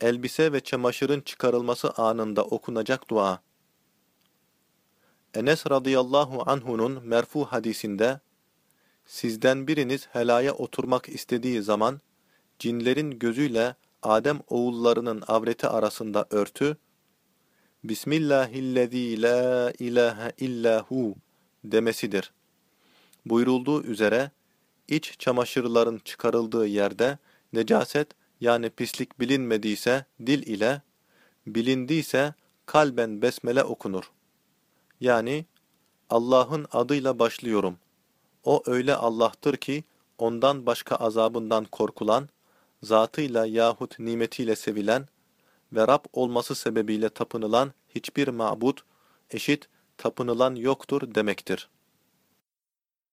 elbise ve çamaşırın çıkarılması anında okunacak dua. Enes radıyallahu anhu'nun merfu hadisinde, Sizden biriniz helaya oturmak istediği zaman, cinlerin gözüyle Adem oğullarının avreti arasında örtü, Bismillahillezî la ilahe illahu demesidir. Buyurulduğu üzere, iç çamaşırların çıkarıldığı yerde necaset yani pislik bilinmediyse dil ile, bilindiyse kalben besmele okunur. Yani Allah'ın adıyla başlıyorum. O öyle Allah'tır ki ondan başka azabından korkulan, zatıyla yahut nimetiyle sevilen ve Rab olması sebebiyle tapınılan hiçbir mabut, eşit tapınılan yoktur demektir.